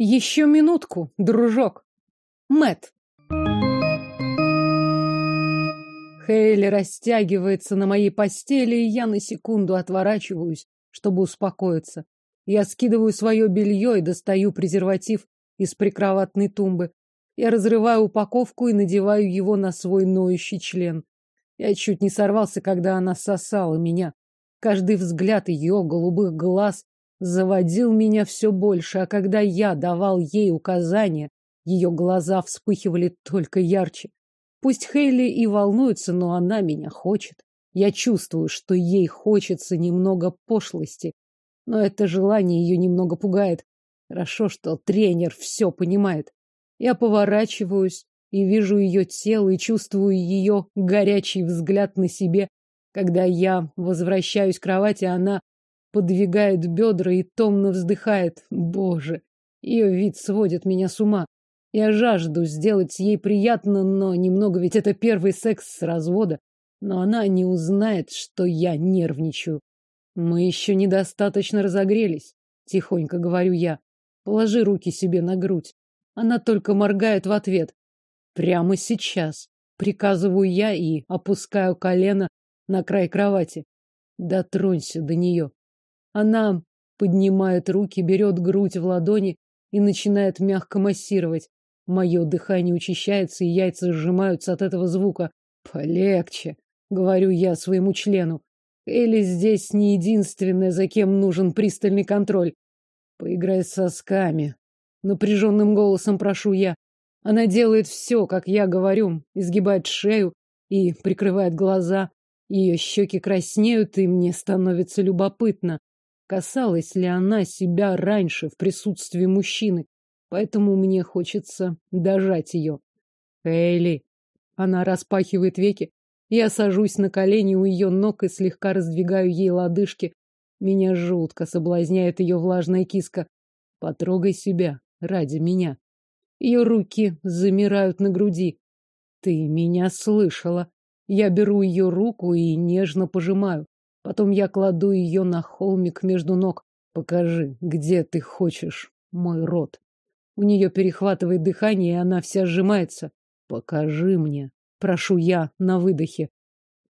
Еще минутку, дружок. Мэт. Хейли растягивается на моей постели, и я на секунду отворачиваюсь, чтобы успокоиться. Я скидываю свое белье и достаю презерватив из прикроватной тумбы. Я разрываю упаковку и надеваю его на свой ноющий член. Я чуть не сорвался, когда она сосала меня. Каждый взгляд ее голубых глаз заводил меня все больше, а когда я давал ей указания, ее глаза вспыхивали только ярче. Пусть Хейли и волнуется, но она меня хочет. Я чувствую, что ей хочется немного пошлости, но это желание ее немного пугает. Хорошо, что тренер все понимает. Я поворачиваюсь и вижу ее тело и чувствую ее горячий взгляд на себе. Когда я возвращаюсь к кровати, она подвигает бедра и томно вздыхает. Боже, ее вид сводит меня с ума. Я жажду сделать ей приятно, но немного, ведь это первый секс с развода. Но она не узнает, что я нервничаю. Мы еще недостаточно разогрелись, тихонько говорю я. Положи руки себе на грудь. Она только моргает в ответ. Прямо сейчас. Приказываю я и опускаю колено на край кровати. Дотронься до нее. Она поднимает руки, берет грудь в ладони и начинает мягко массировать. Мое дыхание учащается, и яйца сжимаются от этого звука. Полегче, говорю я своему члену. Элли здесь не единственная, за кем нужен пристальный контроль. Поиграй с сосками. Напряженным голосом прошу я. Она делает все, как я говорю, изгибает шею и прикрывает глаза. Ее щеки краснеют, и мне становится любопытно, касалась ли она себя раньше в присутствии мужчины поэтому мне хочется дожать ее. Эйли. Она распахивает веки. Я сажусь на колени у ее ног и слегка раздвигаю ей лодыжки. Меня жутко соблазняет ее влажная киска. Потрогай себя ради меня. Ее руки замирают на груди. Ты меня слышала. Я беру ее руку и нежно пожимаю. Потом я кладу ее на холмик между ног. Покажи, где ты хочешь мой рот. У нее перехватывает дыхание, и она вся сжимается. Покажи мне, прошу я на выдохе.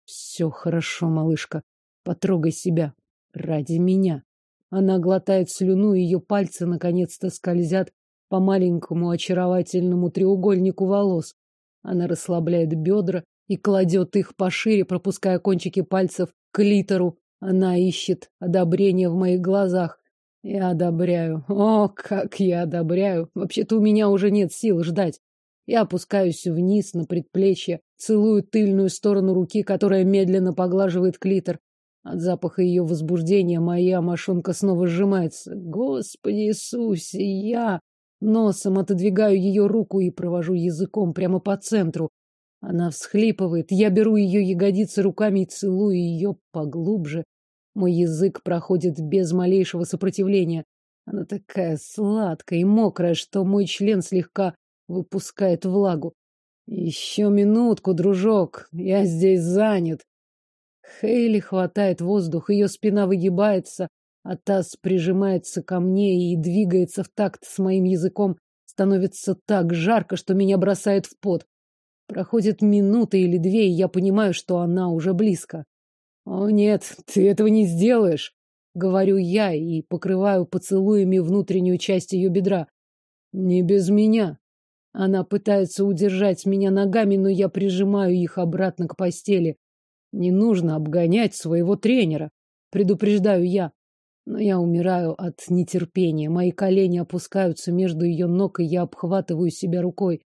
Все хорошо, малышка. Потрогай себя. Ради меня. Она глотает слюну, и ее пальцы наконец-то скользят по маленькому очаровательному треугольнику волос. Она расслабляет бедра и кладет их пошире, пропуская кончики пальцев к литеру. Она ищет одобрение в моих глазах. Я одобряю. О, как я одобряю. Вообще-то у меня уже нет сил ждать. Я опускаюсь вниз на предплечье, целую тыльную сторону руки, которая медленно поглаживает клитор. От запаха ее возбуждения моя мошонка снова сжимается. Господи Иисусе, я носом отодвигаю ее руку и провожу языком прямо по центру. Она всхлипывает. Я беру ее ягодицы руками и целую ее поглубже, мой язык проходит без малейшего сопротивления. Она такая сладкая и мокрая, что мой член слегка выпускает влагу. Еще минутку, дружок, я здесь занят. Хейли хватает воздух, ее спина выгибается, а таз прижимается ко мне и двигается в такт с моим языком. Становится так жарко, что меня бросает в пот. Проходит минута или две, и я понимаю, что она уже близко. О нет, ты этого не сделаешь, говорю я и покрываю поцелуями внутреннюю часть ее бедра. Не без меня. Она пытается удержать меня ногами, но я прижимаю их обратно к постели. Не нужно обгонять своего тренера, предупреждаю я. Но я умираю от нетерпения. Мои колени опускаются между ее ног, и я обхватываю себя рукой.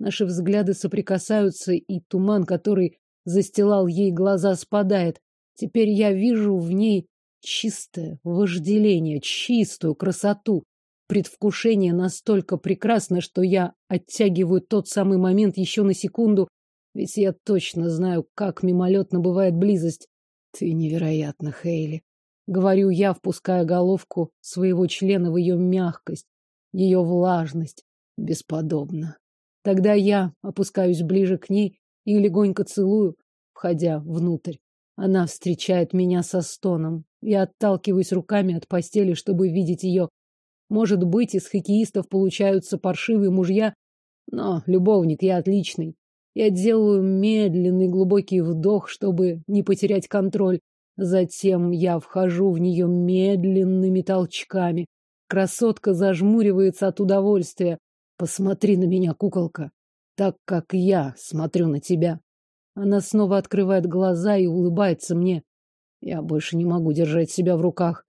Наши взгляды соприкасаются, и туман, который застилал ей глаза, спадает. Теперь я вижу в ней чистое вожделение, чистую красоту. Предвкушение настолько прекрасно, что я оттягиваю тот самый момент еще на секунду, ведь я точно знаю, как мимолетно бывает близость. Ты невероятна, Хейли. Говорю я, впуская головку своего члена в ее мягкость, ее влажность. Бесподобно. Тогда я опускаюсь ближе к ней и легонько целую, входя внутрь. Она встречает меня со стоном. Я отталкиваюсь руками от постели, чтобы видеть ее. Может быть, из хоккеистов получаются паршивые мужья, но любовник я отличный. Я делаю медленный глубокий вдох, чтобы не потерять контроль. Затем я вхожу в нее медленными толчками. Красотка зажмуривается от удовольствия. Посмотри на меня, куколка, так как я смотрю на тебя. Она снова открывает глаза и улыбается мне. Я больше не могу держать себя в руках.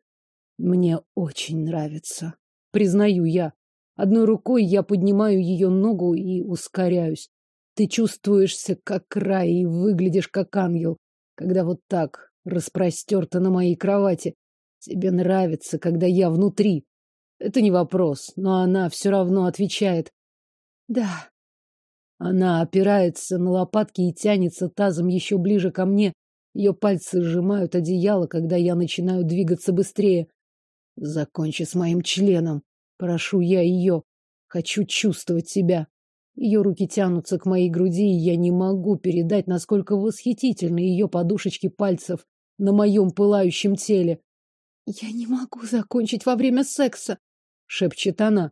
Мне очень нравится. Признаю я. Одной рукой я поднимаю ее ногу и ускоряюсь. Ты чувствуешься как рай и выглядишь как ангел, когда вот так распростерта на моей кровати. Тебе нравится, когда я внутри. Это не вопрос, но она все равно отвечает. Да. Она опирается на лопатки и тянется тазом еще ближе ко мне. Ее пальцы сжимают одеяло, когда я начинаю двигаться быстрее. Закончи с моим членом. Прошу я ее. Хочу чувствовать себя. Ее руки тянутся к моей груди, и я не могу передать, насколько восхитительны ее подушечки пальцев на моем пылающем теле. «Я не могу закончить во время секса», — шепчет она.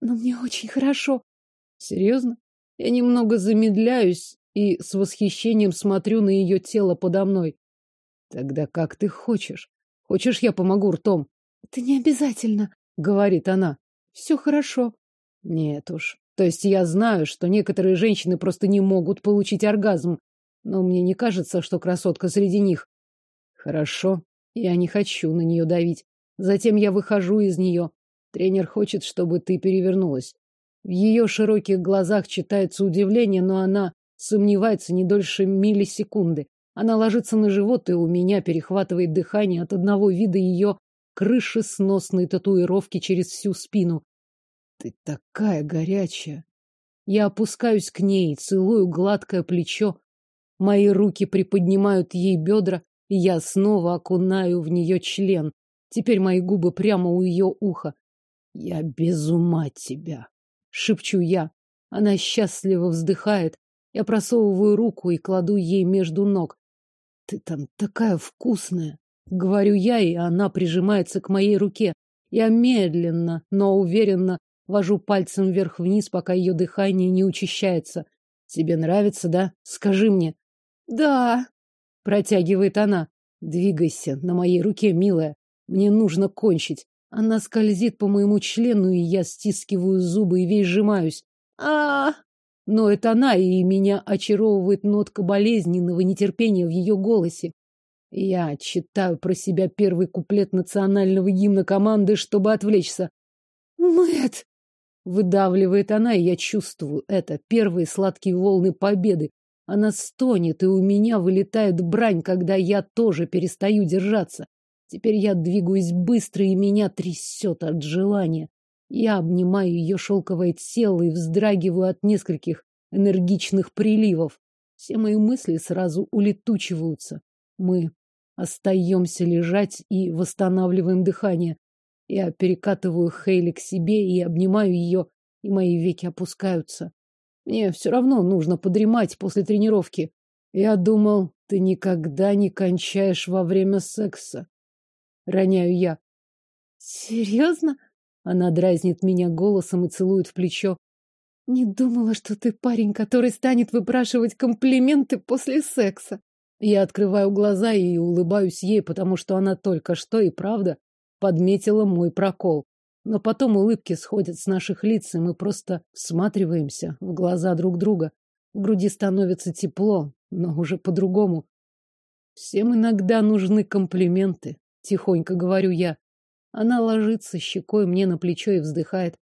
«Но мне очень хорошо». «Серьезно?» Я немного замедляюсь и с восхищением смотрю на ее тело подо мной. «Тогда как ты хочешь? Хочешь, я помогу ртом?» «Это не обязательно», — говорит она. «Все хорошо». «Нет уж, то есть я знаю, что некоторые женщины просто не могут получить оргазм, но мне не кажется, что красотка среди них. Хорошо, я не хочу на нее давить. Затем я выхожу из нее. Тренер хочет, чтобы ты перевернулась. В ее широких глазах читается удивление, но она сомневается не дольше миллисекунды. Она ложится на живот, и у меня перехватывает дыхание от одного вида ее крышесносной татуировки через всю спину. Ты такая горячая. Я опускаюсь к ней, целую гладкое плечо. Мои руки приподнимают ей бедра, и я снова окунаю в нее член. Теперь мои губы прямо у ее уха. Я без ума тебя, шепчу я. Она счастливо вздыхает. Я просовываю руку и кладу ей между ног. Ты там такая вкусная, говорю я, и она прижимается к моей руке. Я медленно, но уверенно Вожу пальцем вверх-вниз, пока ее дыхание не учащается. Тебе нравится, да? Скажи мне. Да, протягивает она. Двигайся на моей руке, милая. Мне нужно кончить. Она скользит по моему члену, и я стискиваю зубы и весь сжимаюсь. А, Но это она, и меня очаровывает нотка болезненного нетерпения в ее голосе. Я читаю про себя первый куплет национального гимна команды, чтобы отвлечься. Мэт! Выдавливает она, и я чувствую это. Первые сладкие волны победы. Она стонет, и у меня вылетает брань, когда я тоже перестаю держаться. Теперь я двигаюсь быстро, и меня трясет от желания. Я обнимаю ее шелковое тело и вздрагиваю от нескольких энергичных приливов. Все мои мысли сразу улетучиваются. Мы остаемся лежать и восстанавливаем дыхание. Я перекатываю Хейли к себе и обнимаю ее, и мои веки опускаются. Мне все равно нужно подремать после тренировки. Я думал, ты никогда не кончаешь во время секса. Роняю я. Серьезно? Она дразнит меня голосом и целует в плечо. Не думала, что ты парень, который станет выпрашивать комплименты после секса. Я открываю глаза и улыбаюсь ей, потому что она только что и правда подметила мой прокол. Но потом улыбки сходят с наших лиц, и мы просто всматриваемся в глаза друг друга. В груди становится тепло, но уже по-другому. Всем иногда нужны комплименты, тихонько говорю я. Она ложится щекой мне на плечо и вздыхает.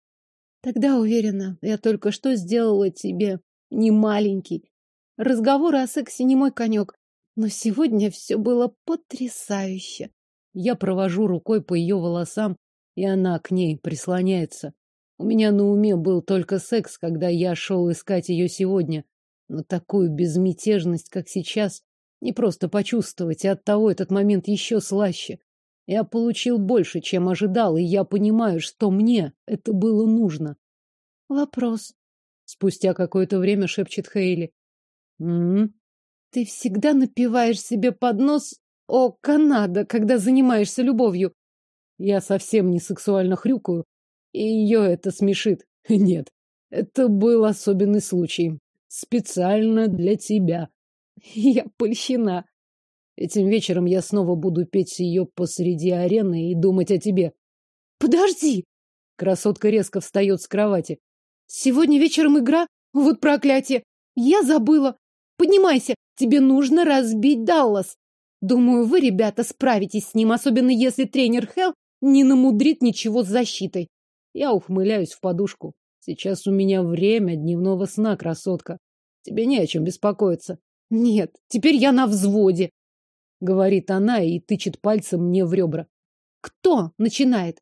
Тогда уверена, я только что сделала тебе не маленький. Разговоры о сексе не мой конек, но сегодня все было потрясающе. Я провожу рукой по ее волосам, и она к ней прислоняется. У меня на уме был только секс, когда я шел искать ее сегодня. Но такую безмятежность, как сейчас, не просто почувствовать, и оттого этот момент еще слаще. Я получил больше, чем ожидал, и я понимаю, что мне это было нужно. Вопрос. Спустя какое-то время шепчет Хейли. М -м Ты всегда напиваешь себе под нос о, Канада, когда занимаешься любовью. Я совсем не сексуально хрюкаю. И ее это смешит. Нет, это был особенный случай. Специально для тебя. Я польщена. Этим вечером я снова буду петь ее посреди арены и думать о тебе. Подожди! Красотка резко встает с кровати. Сегодня вечером игра? Вот проклятие! Я забыла! Поднимайся! Тебе нужно разбить Даллас! Думаю, вы, ребята, справитесь с ним, особенно если тренер Хелл не намудрит ничего с защитой. Я ухмыляюсь в подушку. Сейчас у меня время дневного сна, красотка. Тебе не о чем беспокоиться. Нет, теперь я на взводе, говорит она и тычет пальцем мне в ребра. Кто начинает?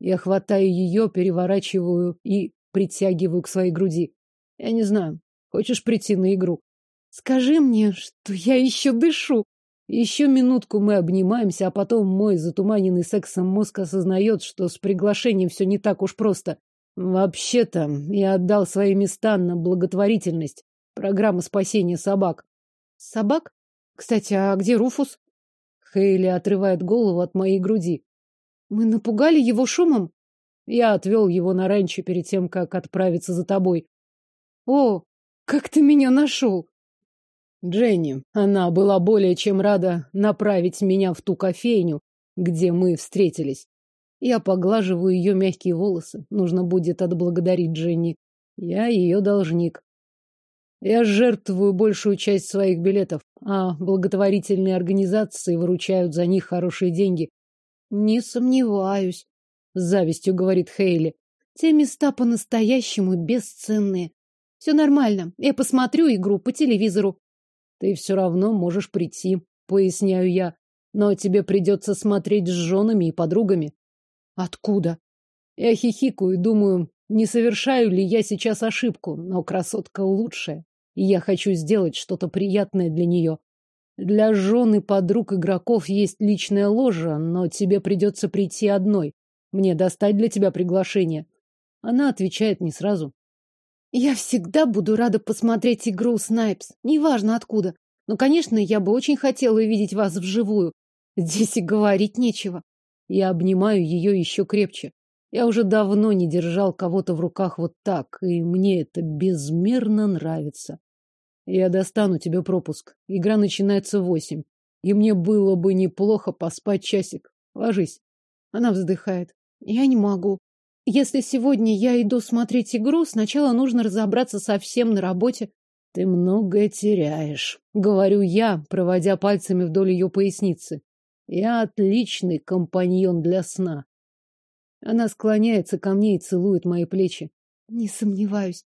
Я хватаю ее, переворачиваю и притягиваю к своей груди. Я не знаю. Хочешь прийти на игру? Скажи мне, что я еще дышу. Еще минутку мы обнимаемся, а потом мой затуманенный сексом мозг осознает, что с приглашением все не так уж просто. Вообще-то, я отдал свои места на благотворительность. Программа спасения собак. Собак? Кстати, а где Руфус? Хейли отрывает голову от моей груди. Мы напугали его шумом? Я отвел его на ранчо перед тем, как отправиться за тобой. О, как ты меня нашел! Дженни, она была более чем рада направить меня в ту кофейню, где мы встретились. Я поглаживаю ее мягкие волосы. Нужно будет отблагодарить Дженни. Я ее должник. Я жертвую большую часть своих билетов, а благотворительные организации выручают за них хорошие деньги. Не сомневаюсь, с завистью говорит Хейли. Те места по-настоящему бесценные. Все нормально. Я посмотрю игру по телевизору. Ты все равно можешь прийти, поясняю я. Но тебе придется смотреть с женами и подругами. Откуда? Я хихикаю и думаю, не совершаю ли я сейчас ошибку, но красотка лучшая, и я хочу сделать что-то приятное для нее. Для жен и подруг игроков есть личная ложа, но тебе придется прийти одной. Мне достать для тебя приглашение. Она отвечает не сразу. Я всегда буду рада посмотреть игру Снайпс, неважно откуда. Но, конечно, я бы очень хотела увидеть вас вживую. Здесь и говорить нечего. Я обнимаю ее еще крепче. Я уже давно не держал кого-то в руках вот так, и мне это безмерно нравится. Я достану тебе пропуск. Игра начинается в восемь, и мне было бы неплохо поспать часик. Ложись. Она вздыхает. Я не могу. Если сегодня я иду смотреть игру, сначала нужно разобраться со всем на работе. Ты многое теряешь, говорю я, проводя пальцами вдоль ее поясницы. Я отличный компаньон для сна. Она склоняется ко мне и целует мои плечи. Не сомневаюсь.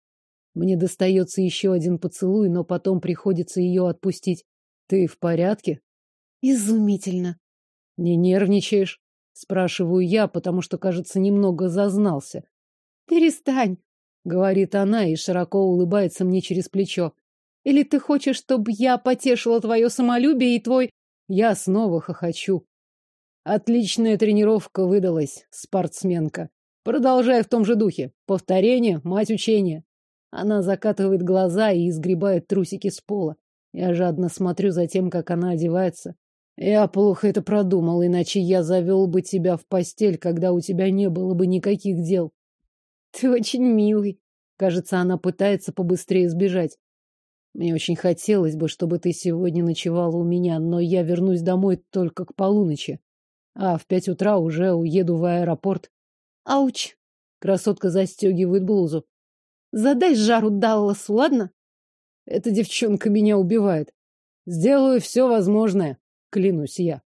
Мне достается еще один поцелуй, но потом приходится ее отпустить. Ты в порядке? Изумительно. Не нервничаешь? Спрашиваю я, потому что, кажется, немного зазнался. Перестань, говорит она и широко улыбается мне через плечо. Или ты хочешь, чтобы я потешила твое самолюбие и твой... Я снова хохочу. Отличная тренировка выдалась, спортсменка. Продолжай в том же духе. Повторение, мать учения. Она закатывает глаза и изгребает трусики с пола. Я жадно смотрю за тем, как она одевается. Я плохо это продумал, иначе я завел бы тебя в постель, когда у тебя не было бы никаких дел. Ты очень милый. Кажется, она пытается побыстрее сбежать. Мне очень хотелось бы, чтобы ты сегодня ночевала у меня, но я вернусь домой только к полуночи. А в пять утра уже уеду в аэропорт. Ауч! Красотка застегивает блузу. Задай жару Далласу, ладно? Эта девчонка меня убивает. Сделаю все возможное. Клянусь я.